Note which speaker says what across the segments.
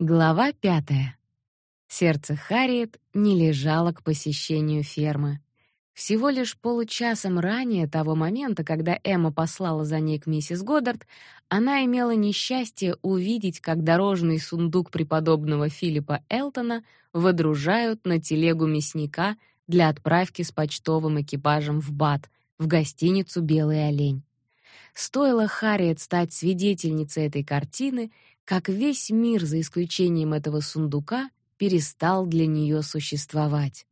Speaker 1: Глава пятая. Сердце Харриет не лежало к посещению фермы. Всего лишь получасом ранее того момента, когда Эмма послала за ней к миссис Годдард, она имела несчастье увидеть, как дорожный сундук преподобного Филиппа Элтона водружают на телегу мясника для отправки с почтовым экипажем в Бат, в гостиницу Белый олень. Стоило Харриет стать свидетельницей этой картины, как весь мир, за исключением этого сундука, перестал для нее существовать.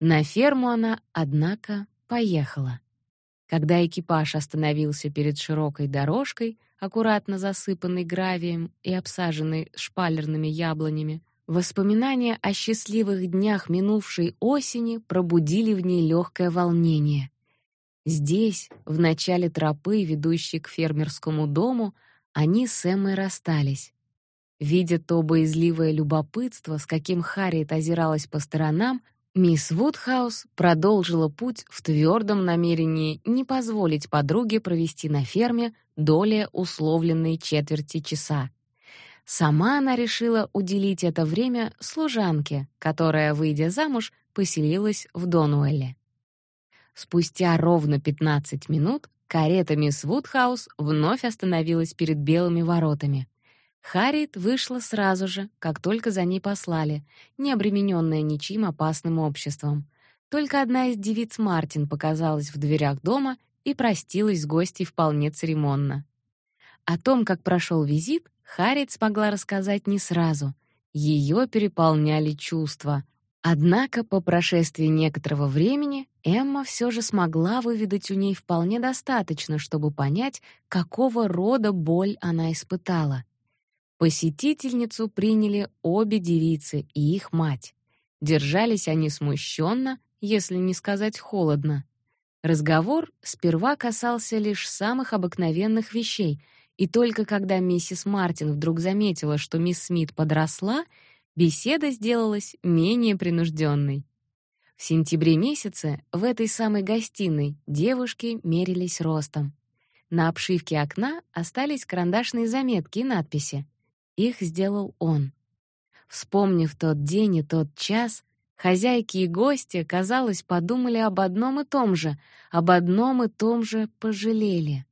Speaker 1: На ферму она, однако, поехала. Когда экипаж остановился перед широкой дорожкой, аккуратно засыпанной гравием и обсаженной шпалерными яблонями, воспоминания о счастливых днях минувшей осени пробудили в ней легкое волнение. Здесь, в начале тропы, ведущей к фермерскому дому, они с Эммой расстались. Видя то боязливое любопытство, с каким Харриет озиралась по сторонам, мисс Вудхаус продолжила путь в твердом намерении не позволить подруге провести на ферме доли условленной четверти часа. Сама она решила уделить это время служанке, которая, выйдя замуж, поселилась в Донуэлле. Спустя ровно 15 минут Карета мисс Вудхаус вновь остановилась перед белыми воротами. Харриет вышла сразу же, как только за ней послали, не обремененная ничьим опасным обществом. Только одна из девиц Мартин показалась в дверях дома и простилась с гостьей вполне церемонно. О том, как прошел визит, Харриет смогла рассказать не сразу. Ее переполняли чувства. Однако по прошествии некоторого времени Эмма все же смогла выведать у ней вполне достаточно, чтобы понять, какого рода боль она испытала. Посетительницу приняли обе девицы и их мать. Держались они смущенно, если не сказать холодно. Разговор сперва касался лишь самых обыкновенных вещей, и только когда миссис Мартин вдруг заметила, что мисс Смит подросла, беседа сделалась менее принужденной. В сентябре месяце в этой самой гостиной девушки мерились ростом. На обшивке окна остались карандашные заметки и надписи. Их сделал он. Вспомнив тот день и тот час, хозяйки и гости, казалось, подумали об одном и том же, об одном и том же пожалели.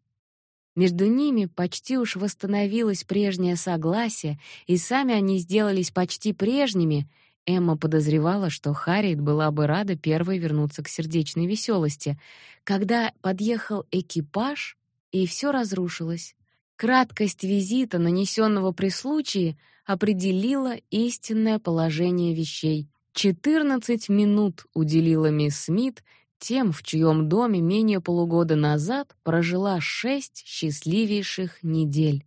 Speaker 1: Между ними почти уж восстановилось прежнее согласие, и сами они сделались почти прежними, Эмма подозревала, что Харриет была бы рада первой вернуться к сердечной веселости, когда подъехал экипаж, и все разрушилось. Краткость визита, нанесенного при случае, определила истинное положение вещей. Четырнадцать минут уделила мисс Смит тем, в чьем доме менее полугода назад прожила шесть счастливейших недель.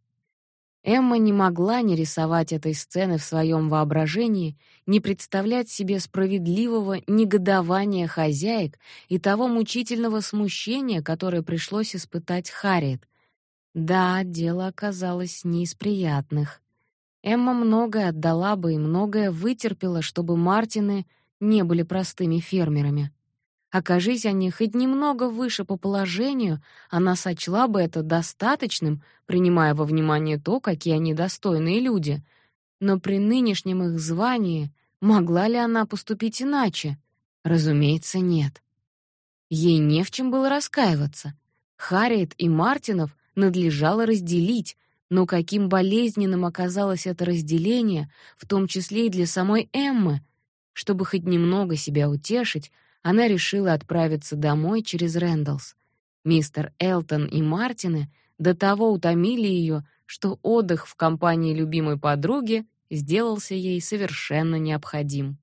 Speaker 1: Эмма не могла не рисовать этой сцены в своем воображении, не представлять себе справедливого негодования хозяек и того мучительного смущения, которое пришлось испытать Харриет. Да, дело оказалось не из приятных. Эмма многое отдала бы и многое вытерпела, чтобы Мартины не были простыми фермерами. Окажись они хоть немного выше по положению, она сочла бы это достаточным, принимая во внимание то, какие они достойные люди. Но при нынешнем их звании могла ли она поступить иначе? Разумеется, нет. Ей не в чем было раскаиваться. Харриет и Мартинов надлежало разделить, но каким болезненным оказалось это разделение, в том числе и для самой Эммы. Чтобы хоть немного себя утешить, она решила отправиться домой через Рэндаллс. Мистер Элтон и Мартины до того утомили ее, что отдых в компании любимой подруги сделался ей совершенно необходим.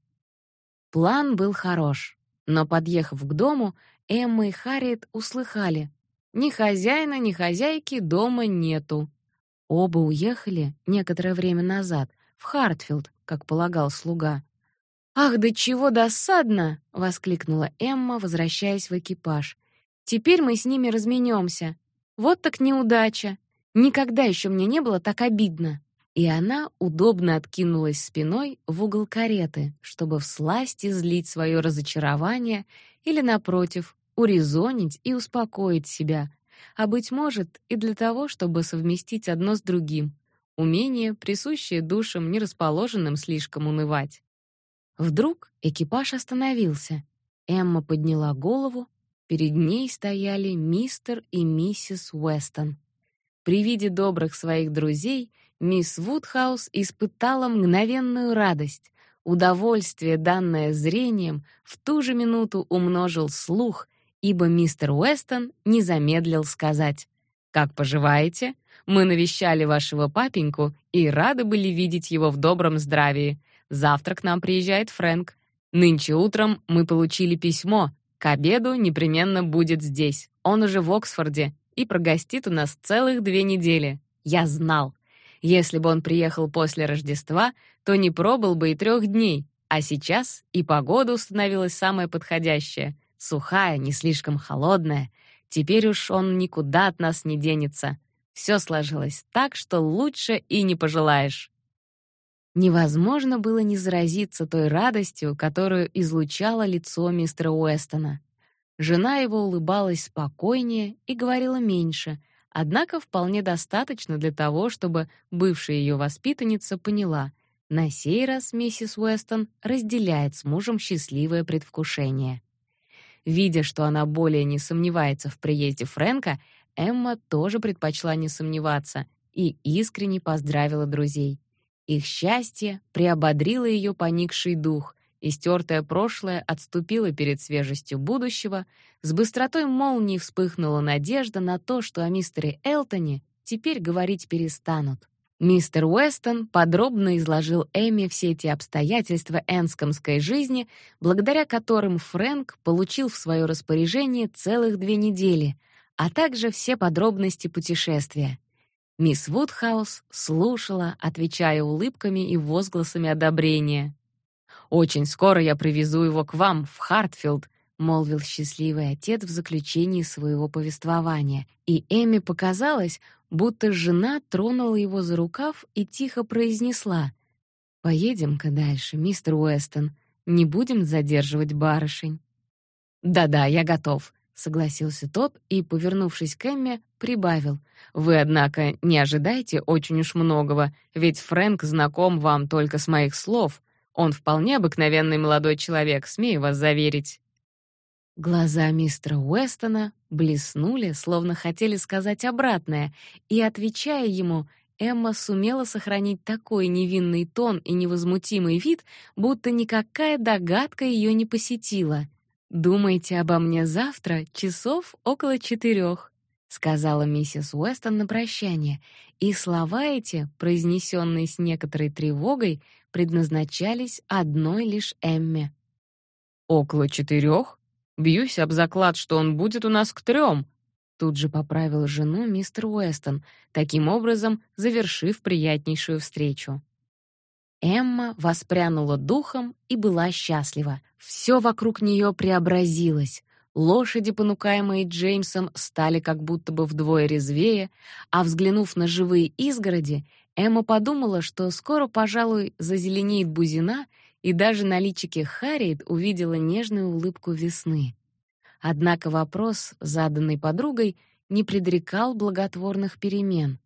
Speaker 1: План был хорош, но подъехав к дому, Эмма и Харриет услыхали: ни хозяина, ни хозяйки дома нету. Оба уехали некоторое время назад в Хартфилд, как полагал слуга. «Ах, да чего досадно!» — воскликнула Эмма, возвращаясь в экипаж. «Теперь мы с ними разменемся. Вот так неудача! Никогда еще мне не было так обидно!» И она удобно откинулась спиной в угол кареты, чтобы всласть излить свое разочарование или, напротив, урезонить и успокоить себя, а, быть может, и для того, чтобы совместить одно с другим, умение, присущее душам, не расположенным слишком унывать. Вдруг экипаж остановился. Эмма подняла голову. Перед ней стояли мистер и миссис Уэстон. При виде добрых своих друзей мисс Вудхаус испытала мгновенную радость. Удовольствие, данное зрением, в ту же минуту умножил слух, ибо мистер Уэстон не замедлил сказать: "Как поживаете? Мы навещали вашего папеньку и рады были видеть его в добром здравии. Завтра к нам приезжает Фрэнк. Нынче утром мы получили письмо. К обеду непременно будет здесь. Он уже в Оксфорде и прогостит у нас целых две недели. Я знал. Если бы он приехал после Рождества, то не пробыл бы и трех дней, а сейчас и погода установилась самая подходящая, сухая, не слишком холодная. Теперь уж он никуда от нас не денется. Все сложилось так, что лучше и не пожелаешь. Невозможно было не заразиться той радостью, которую излучало лицо мистера Уэстона. Жена его улыбалась спокойнее и говорила меньше, однако вполне достаточно для того, чтобы бывшая ее воспитанница поняла, на сей раз миссис Уэстон разделяет с мужем счастливое предвкушение. Видя, что она более не сомневается в приезде Фрэнка, Эмма тоже предпочла не сомневаться и искренне поздравила друзей. Их счастье приободрило ее поникший дух, Истертое прошлое отступило перед свежестью будущего, с быстротой молнии вспыхнула надежда на то, что о мистере Элтоне теперь говорить перестанут. Мистер Уэстон подробно изложил Эми все эти обстоятельства энскомской жизни, благодаря которым Фрэнк получил в свое распоряжение целых две недели, а также все подробности путешествия. Мисс Вудхаус слушала, отвечая улыбками и возгласами одобрения. Очень скоро я привезу его к вам в Хартфилд, молвил счастливый отец в заключении своего повествования, и Эми показалось, будто жена тронула его за рукав и тихо произнесла: "Поедем-ка дальше, мистер Уэстон, не будем задерживать барышень". "Да-да, я готов", согласился тот и, повернувшись к Эмме, прибавил: "Вы, однако, не ожидайте очень уж многого, ведь Фрэнк знаком вам только с моих слов. Он вполне обыкновенный молодой человек, смею вас заверить. Глаза мистера Уэстона блеснули, словно хотели сказать обратное, и отвечая ему, Эмма сумела сохранить такой невинный тон и невозмутимый вид, будто никакая догадка ее не посетила. Думайте обо мне завтра, часов около четырех сказала миссис Уэстон на прощание, и слова эти, произнесенные с некоторой тревогой, предназначались одной лишь Эмме. Около четырех? Бьюсь об заклад, что он будет у нас к трем. Тут же поправил жену мистер Уэстон, таким образом завершив приятнейшую встречу. Эмма воспрянула духом и была счастлива. Все вокруг нее преобразилось. Лошади, понукаемые Джеймсом, стали как будто бы вдвое резвее, а взглянув на живые изгороди, Эмма подумала, что скоро, пожалуй, зазеленеет бузина, и даже на личике Харриет увидела нежную улыбку весны. Однако вопрос, заданный подругой, не предрекал благотворных перемен.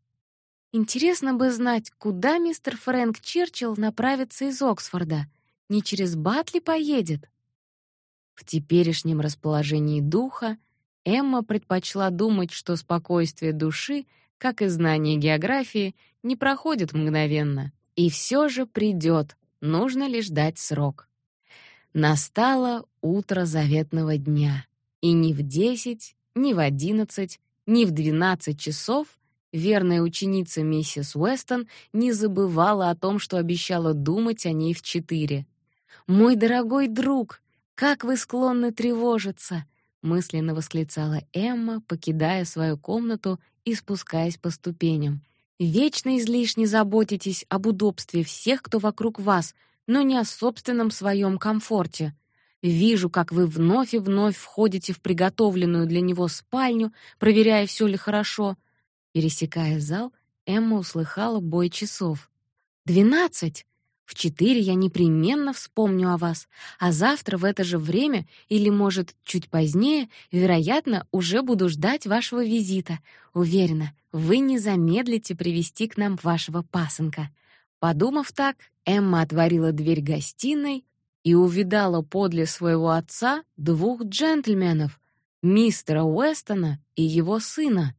Speaker 1: Интересно бы знать, куда мистер Фрэнк Черчилл направится из Оксфорда. Не через Батли поедет? В теперешнем расположении духа Эмма предпочла думать, что спокойствие души, как и знание географии, не проходит мгновенно, и все же придет, нужно лишь дать срок. Настало утро заветного дня, и ни в десять, ни в одиннадцать, ни в двенадцать часов верная ученица миссис Уэстон не забывала о том, что обещала думать о ней в четыре. «Мой дорогой друг, как вы склонны тревожиться, мысленно восклицала Эмма, покидая свою комнату и спускаясь по ступеням. Вечно излишне заботитесь об удобстве всех, кто вокруг вас, но не о собственном своем комфорте. Вижу, как вы вновь и вновь входите в приготовленную для него спальню, проверяя, все ли хорошо. Пересекая зал, Эмма услыхала бой часов. «Двенадцать! В четыре я непременно вспомню о вас, а завтра в это же время или, может, чуть позднее, вероятно, уже буду ждать вашего визита. Уверена, вы не замедлите привести к нам вашего пасынка. Подумав так, Эмма отворила дверь гостиной и увидала подле своего отца двух джентльменов, мистера Уэстона и его сына.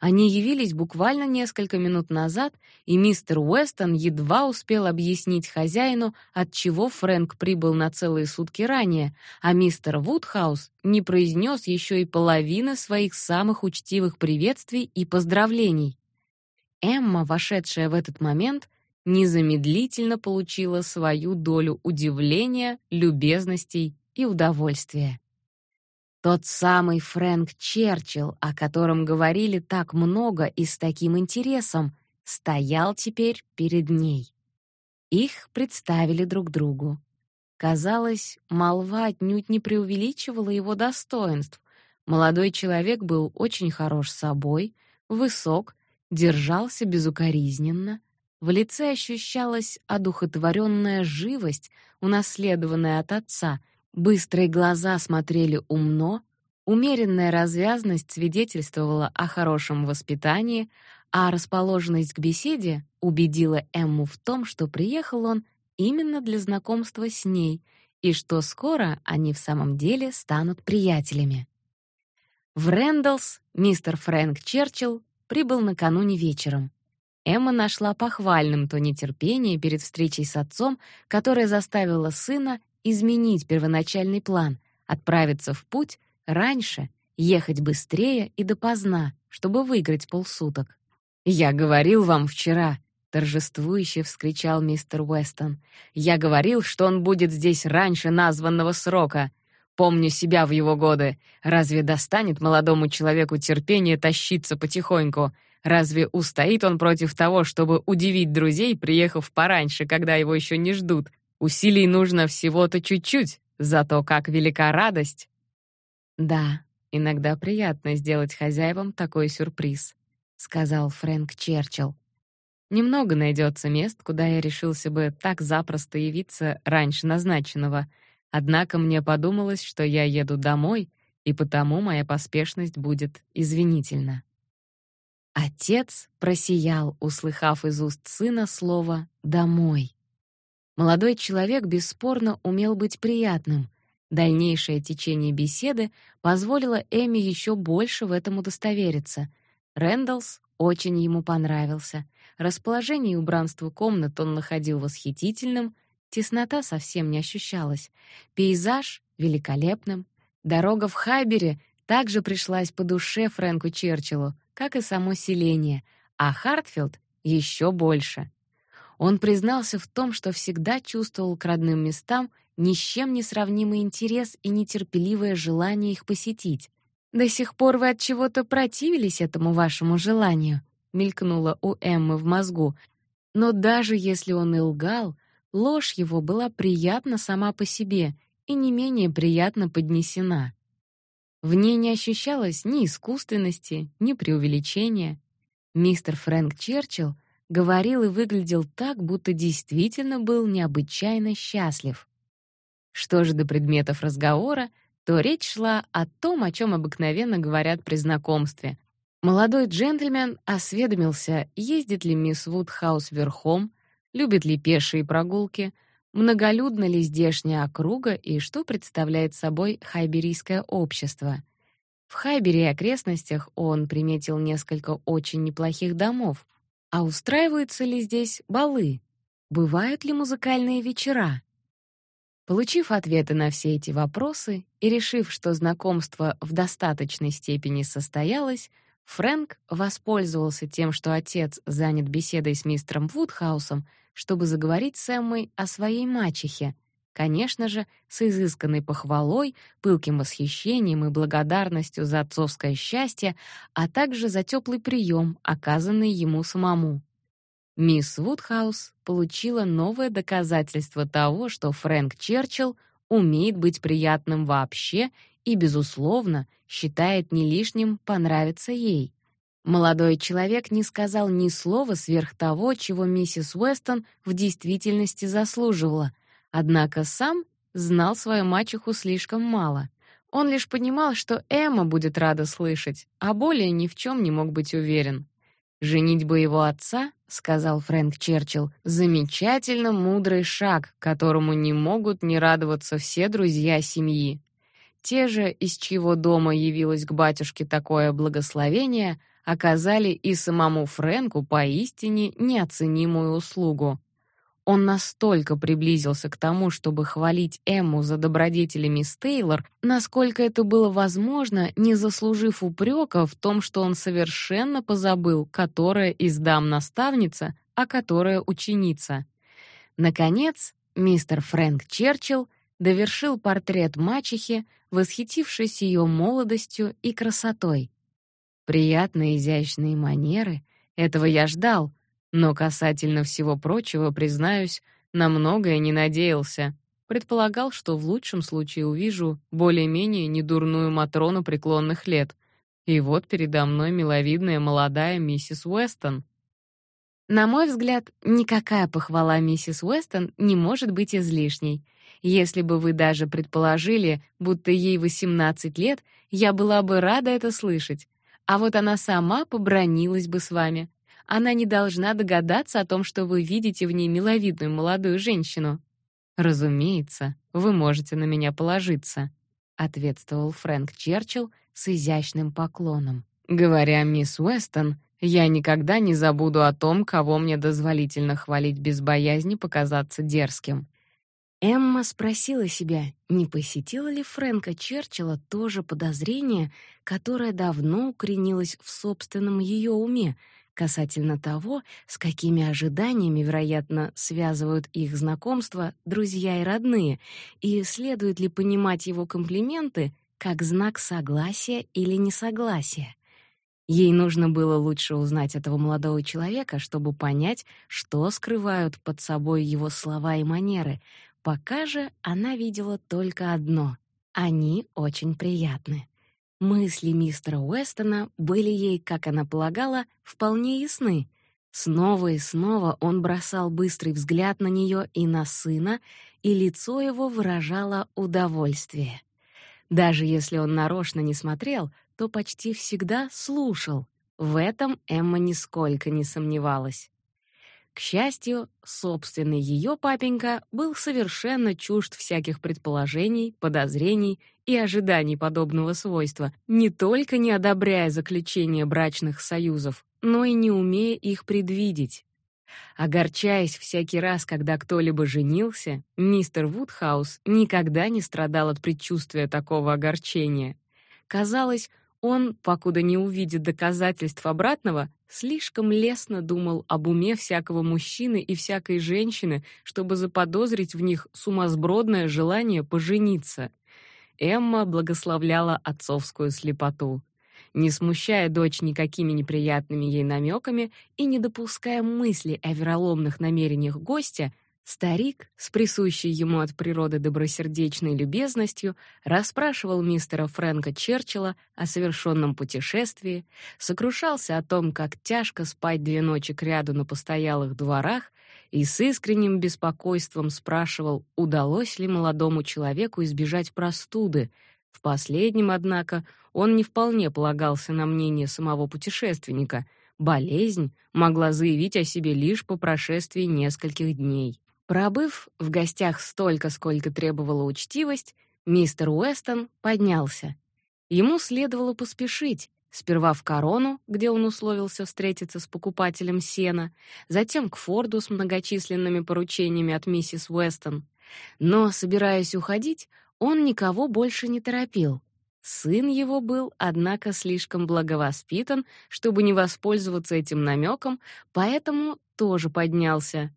Speaker 1: Они явились буквально несколько минут назад, и мистер Уэстон едва успел объяснить хозяину, от чего Фрэнк прибыл на целые сутки ранее, а мистер Вудхаус не произнес еще и половины своих самых учтивых приветствий и поздравлений. Эмма, вошедшая в этот момент, незамедлительно получила свою долю удивления, любезностей и удовольствия. Тот самый Фрэнк Черчилл, о котором говорили так много и с таким интересом, стоял теперь перед ней. Их представили друг другу. Казалось, молва отнюдь не преувеличивала его достоинств. Молодой человек был очень хорош собой, высок, держался безукоризненно. В лице ощущалась одухотворенная живость, унаследованная от отца, Быстрые глаза смотрели умно, умеренная развязность свидетельствовала о хорошем воспитании, а расположенность к беседе убедила Эмму в том, что приехал он именно для знакомства с ней и что скоро они в самом деле станут приятелями. В Рэндаллс мистер Фрэнк Черчилл прибыл накануне вечером. Эмма нашла похвальным то нетерпение перед встречей с отцом, которое заставило сына изменить первоначальный план, отправиться в путь раньше, ехать быстрее и допоздна, чтобы выиграть полсуток. «Я говорил вам вчера», — торжествующе вскричал мистер Уэстон. «Я говорил, что он будет здесь раньше названного срока. Помню себя в его годы. Разве достанет молодому человеку терпение тащиться потихоньку? Разве устоит он против того, чтобы удивить друзей, приехав пораньше, когда его еще не ждут, Усилий нужно всего-то чуть-чуть, зато как велика радость. Да, иногда приятно сделать хозяевам такой сюрприз, сказал Фрэнк Черчилл. Немного найдется мест, куда я решился бы так запросто явиться раньше назначенного. Однако мне подумалось, что я еду домой, и потому моя поспешность будет извинительна. Отец просиял, услыхав из уст сына слово «домой». Молодой человек бесспорно умел быть приятным. Дальнейшее течение беседы позволило Эми еще больше в этом удостовериться. Рэндаллс очень ему понравился. Расположение и убранство комнат он находил восхитительным, теснота совсем не ощущалась. Пейзаж великолепным. Дорога в Хайбере также пришлась по душе Фрэнку Черчиллу, как и само селение, а Хартфилд еще больше. Он признался в том, что всегда чувствовал к родным местам ни с чем не сравнимый интерес и нетерпеливое желание их посетить. До сих пор вы от чего-то противились этому вашему желанию, мелькнуло у Эммы в мозгу. Но даже если он и лгал, ложь его была приятна сама по себе и не менее приятно поднесена. В ней не ощущалось ни искусственности, ни преувеличения. Мистер Фрэнк Черчилл говорил и выглядел так, будто действительно был необычайно счастлив. Что же до предметов разговора, то речь шла о том, о чем обыкновенно говорят при знакомстве. Молодой джентльмен осведомился, ездит ли мисс Вудхаус верхом, любит ли пешие прогулки, многолюдна ли здешняя округа и что представляет собой хайберийское общество. В Хайбере и окрестностях он приметил несколько очень неплохих домов — а устраиваются ли здесь балы? Бывают ли музыкальные вечера? Получив ответы на все эти вопросы и решив, что знакомство в достаточной степени состоялось, Фрэнк воспользовался тем, что отец занят беседой с мистером Вудхаусом, чтобы заговорить с Эммой о своей мачехе, конечно же, с изысканной похвалой, пылким восхищением и благодарностью за отцовское счастье, а также за теплый прием, оказанный ему самому. Мисс Вудхаус получила новое доказательство того, что Фрэнк Черчилл умеет быть приятным вообще и безусловно считает не лишним понравиться ей. Молодой человек не сказал ни слова сверх того, чего миссис Уэстон в действительности заслуживала, однако сам знал свою мачеху слишком мало. Он лишь понимал, что Эмма будет рада слышать, а более ни в чем не мог быть уверен. Женить бы его отца, сказал Фрэнк Черчилл, замечательно мудрый шаг, которому не могут не радоваться все друзья семьи. Те же, из чьего дома явилось к батюшке такое благословение, оказали и самому Фрэнку поистине неоценимую услугу. Он настолько приблизился к тому, чтобы хвалить Эмму за добродетели мисс Тейлор, насколько это было возможно, не заслужив упрека в том, что он совершенно позабыл, которая из дам наставница, а которая ученица. Наконец, мистер Фрэнк Черчилл довершил портрет мачехи, восхитившись ее молодостью и красотой. Приятные изящные манеры, этого я ждал, но касательно всего прочего, признаюсь, на многое не надеялся. Предполагал, что в лучшем случае увижу более-менее недурную матрону преклонных лет. И вот передо мной миловидная молодая миссис Уэстон. На мой взгляд, никакая похвала миссис Уэстон не может быть излишней. Если бы вы даже предположили, будто ей 18 лет, я была бы рада это слышать. А вот она сама побронилась бы с вами она не должна догадаться о том, что вы видите в ней миловидную молодую женщину. Разумеется, вы можете на меня положиться, ответствовал Фрэнк Черчилл с изящным поклоном. Говоря мисс Уэстон, я никогда не забуду о том, кого мне дозволительно хвалить без боязни показаться дерзким. Эмма спросила себя, не посетило ли Фрэнка Черчилла то же подозрение, которое давно укоренилось в собственном ее уме, касательно того, с какими ожиданиями, вероятно, связывают их знакомство друзья и родные, и следует ли понимать его комплименты как знак согласия или несогласия. Ей нужно было лучше узнать этого молодого человека, чтобы понять, что скрывают под собой его слова и манеры. Пока же она видела только одно — они очень приятны. Мысли мистера Уэстона были ей, как она полагала, вполне ясны. Снова и снова он бросал быстрый взгляд на нее и на сына, и лицо его выражало удовольствие. Даже если он нарочно не смотрел, то почти всегда слушал. В этом Эмма нисколько не сомневалась. К счастью, собственный ее папенька был совершенно чужд всяких предположений, подозрений и ожиданий подобного свойства, не только не одобряя заключение брачных союзов, но и не умея их предвидеть. Огорчаясь всякий раз, когда кто-либо женился, мистер Вудхаус никогда не страдал от предчувствия такого огорчения. Казалось, он, покуда не увидит доказательств обратного, слишком лестно думал об уме всякого мужчины и всякой женщины, чтобы заподозрить в них сумасбродное желание пожениться. Эмма благословляла отцовскую слепоту. Не смущая дочь никакими неприятными ей намеками и не допуская мысли о вероломных намерениях гостя, Старик, с присущей ему от природы добросердечной любезностью, расспрашивал мистера Фрэнка Черчилла о совершенном путешествии, сокрушался о том, как тяжко спать две ночи кряду на постоялых дворах, и с искренним беспокойством спрашивал, удалось ли молодому человеку избежать простуды. В последнем, однако, он не вполне полагался на мнение самого путешественника. Болезнь могла заявить о себе лишь по прошествии нескольких дней. Пробыв в гостях столько, сколько требовала учтивость, мистер Уэстон поднялся. Ему следовало поспешить, сперва в Корону, где он условился встретиться с покупателем сена, затем к Форду с многочисленными поручениями от миссис Уэстон. Но, собираясь уходить, он никого больше не торопил. Сын его был, однако, слишком благовоспитан, чтобы не воспользоваться этим намеком, поэтому тоже поднялся.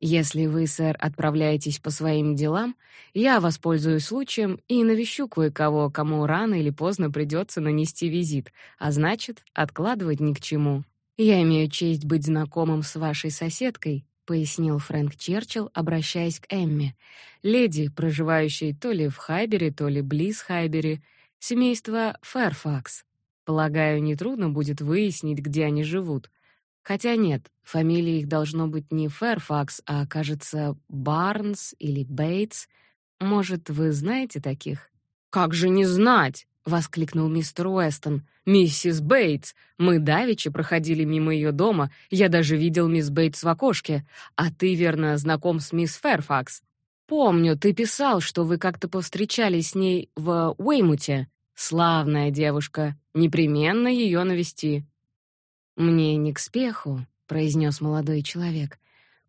Speaker 1: Если вы, сэр, отправляетесь по своим делам, я воспользуюсь случаем и навещу кое-кого, кому рано или поздно придется нанести визит, а значит, откладывать ни к чему. Я имею честь быть знакомым с вашей соседкой, пояснил Фрэнк Черчилл, обращаясь к Эмме, леди, проживающей то ли в Хайбере, то ли близ Хайбере, семейство Фэрфакс. Полагаю, нетрудно будет выяснить, где они живут. Хотя нет, фамилия их должно быть не Фэрфакс, а, кажется, Барнс или Бейтс. Может, вы знаете таких? Как же не знать, воскликнул мистер Уэстон. Миссис Бейтс. Мы давеча проходили мимо ее дома. Я даже видел мисс Бейтс в окошке. А ты верно знаком с мисс Фэрфакс? Помню, ты писал, что вы как-то повстречались с ней в Уэймуте. Славная девушка. Непременно ее навести. Мне не к спеху, произнес молодой человек.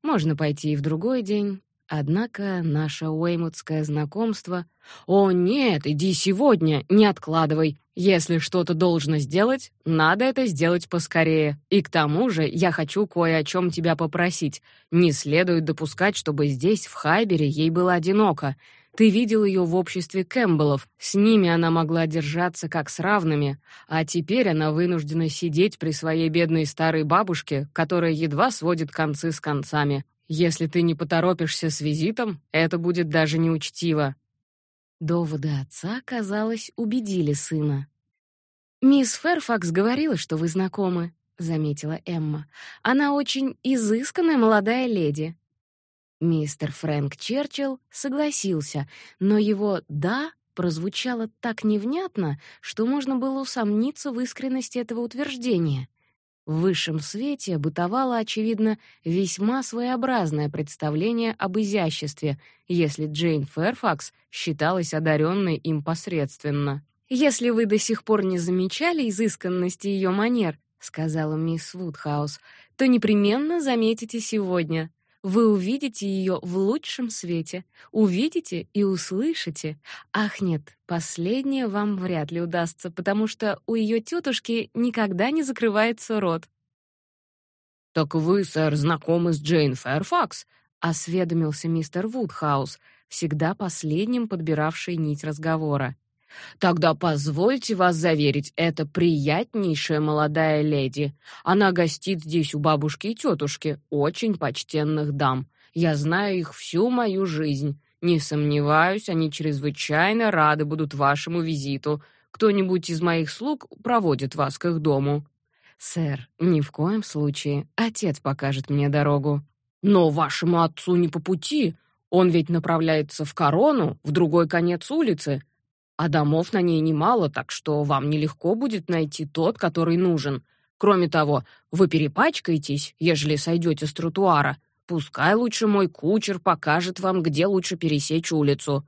Speaker 1: Можно пойти и в другой день. Однако наше уэймутское знакомство... О, нет, иди сегодня, не откладывай. Если что-то должно сделать, надо это сделать поскорее. И к тому же я хочу кое о чем тебя попросить. Не следует допускать, чтобы здесь, в Хайбере, ей было одиноко. Ты видел ее в обществе Кэмпбеллов. С ними она могла держаться как с равными, а теперь она вынуждена сидеть при своей бедной старой бабушке, которая едва сводит концы с концами. Если ты не поторопишься с визитом, это будет даже неучтиво. Доводы отца, казалось, убедили сына. Мисс Ферфакс говорила, что вы знакомы, заметила Эмма. Она очень изысканная молодая леди. Мистер Фрэнк Черчилл согласился, но его «да» прозвучало так невнятно, что можно было усомниться в искренности этого утверждения. В высшем свете бытовало, очевидно, весьма своеобразное представление об изяществе, если Джейн Фэрфакс считалась одаренной им посредственно. «Если вы до сих пор не замечали изысканности ее манер», — сказала мисс Вудхаус, «то непременно заметите сегодня вы увидите ее в лучшем свете, увидите и услышите. Ах, нет, последнее вам вряд ли удастся, потому что у ее тетушки никогда не закрывается рот. Так вы, сэр, знакомы с Джейн Фэрфакс? осведомился мистер Вудхаус, всегда последним подбиравший нить разговора. Тогда позвольте вас заверить, это приятнейшая молодая леди. Она гостит здесь у бабушки и тетушки, очень почтенных дам. Я знаю их всю мою жизнь. Не сомневаюсь, они чрезвычайно рады будут вашему визиту. Кто-нибудь из моих слуг проводит вас к их дому. Сэр, ни в коем случае. Отец покажет мне дорогу. Но вашему отцу не по пути. Он ведь направляется в Корону, в другой конец улицы а домов на ней немало, так что вам нелегко будет найти тот, который нужен. Кроме того, вы перепачкаетесь, ежели сойдете с тротуара. Пускай лучше мой кучер покажет вам, где лучше пересечь улицу.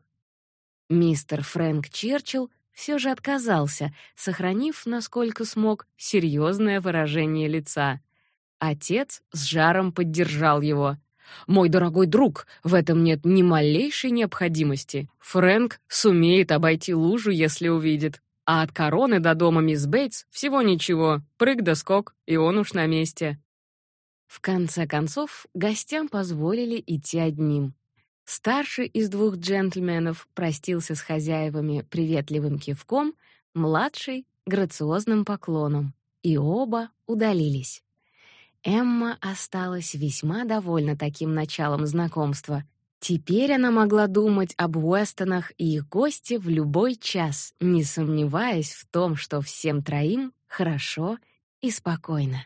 Speaker 1: Мистер Фрэнк Черчилл все же отказался, сохранив, насколько смог, серьезное выражение лица. Отец с жаром поддержал его. Мой дорогой друг, в этом нет ни малейшей необходимости. Фрэнк сумеет обойти лужу, если увидит. А от короны до дома мисс Бейтс всего ничего. Прыг да скок, и он уж на месте. В конце концов, гостям позволили идти одним. Старший из двух джентльменов простился с хозяевами приветливым кивком, младший грациозным поклоном, и оба удалились. Эмма осталась весьма довольна таким началом знакомства. Теперь она могла думать об Уэстонах и их госте в любой час, не сомневаясь в том, что всем троим хорошо и спокойно.